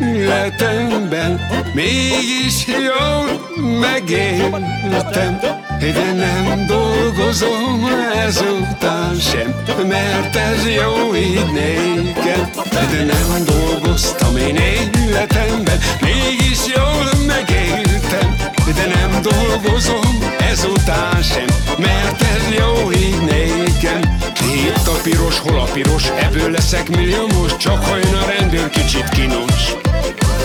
életemben Mégis jól megéltem. De nem dolgozom ezután sem Mert ez jó így nékem De nem dolgoztam én életemben Mégis jól Itt a piros, hol a piros? Ebből leszek milliómos Csak ha jön a rendőr kicsit kínos.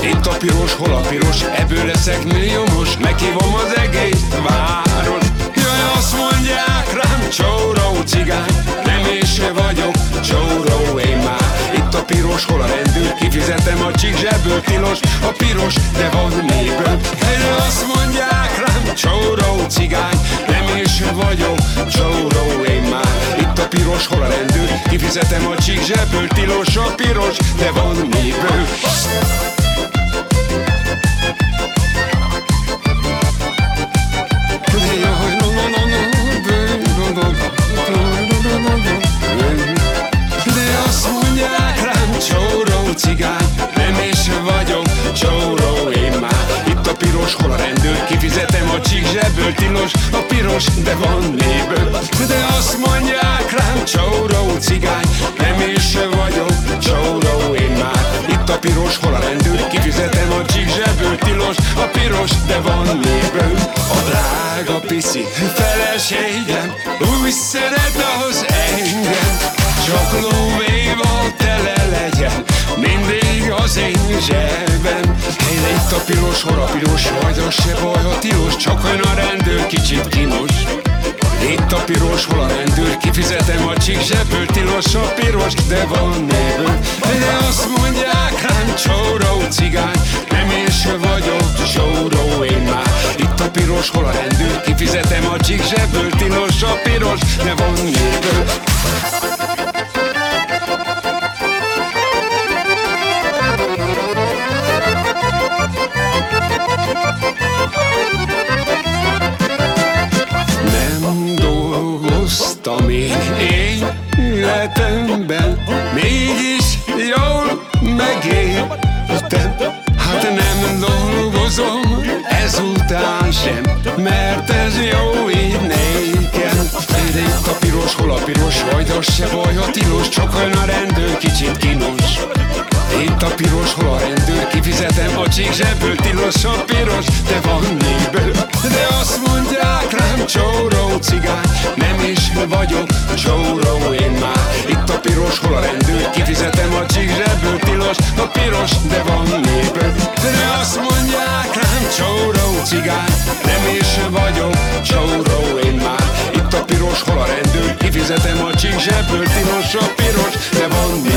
Itt a piros, hol a piros? Ebből leszek milliómos Meghívom az egész város. Jaj, azt mondják rám Csóró cigány. Nem én se vagyok Csóró én már. Itt a piros, hol a rendőr? Kifizetem a csík zsebből Tilos. A piros, de van méből Erre azt mondják rám Csóró cigány Kifizetem a csík zsebből Tilos a piros, de van méből De azt mondják rám csóró cigány Nem is vagyok csóró én már. Itt a piros, hol a rendőr? Kifizetem a csík zsebből Tilos a piros, de van néből piros, hol a rendőr? Kifizetem a csík zsebből Tilos a piros, de van néből A drága piszi feleségem Úgy szeret ahhoz engem. Csak lóvéval tele legyen Mindig az én zsebem. Helyre itt a piros, hol a piros Majd az se baj, ha tilos. Csak olyan a rendőr kicsit kínos itt a piros, hol a rendőr? Kifizetem a csík zsebből Tilos a piros, de van néből De azt mondják csóró cigány Nem én se vagyok csóró én már. Itt a piros, hol a rendőr? Kifizetem a csík zsebből Tilos a piros, van néből Nem dolgoztam én életemben Mégis jól megéltem Hát nem dolgozom ezután sem Mert ez jó így nékem. De a piros, hol a piros Majd az se baj, ha tilos Csak olyan a rendőr kicsit kínos. Itt a piros, hol a rendőr Kifizetem a csík zsebből Tilos a piros, de van néből. De azt mondják rám cigány Nem is vagyok csóró én már. Itt a piros, hol a rendőr? Kifizetem a csík zsebből Tilos a piros, de van néből De azt mondják rám csóró cigány Nem is vagyok csóró én már. Itt a piros, hol a rendőr? Kifizetem a csík zsebből Tilos a piros, de van néből